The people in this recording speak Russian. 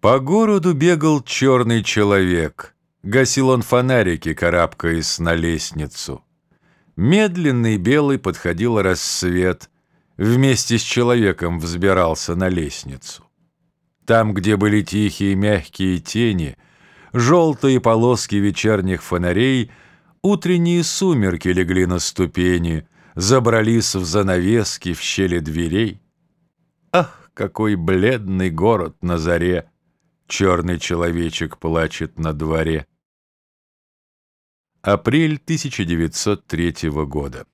По городу бегал черный человек. Гасил он фонарики, карабкаясь на лестницу. Медленный белый подходил рассвет. Вместе с человеком взбирался на лестницу. Там, где были тихие мягкие тени, Желтые полоски вечерних фонарей, Утренние сумерки легли на ступени, Забрались в занавески в щели дверей. Ах, какой бледный город на заре! Черный человечек плачет на дворе. Апрель 1903 года.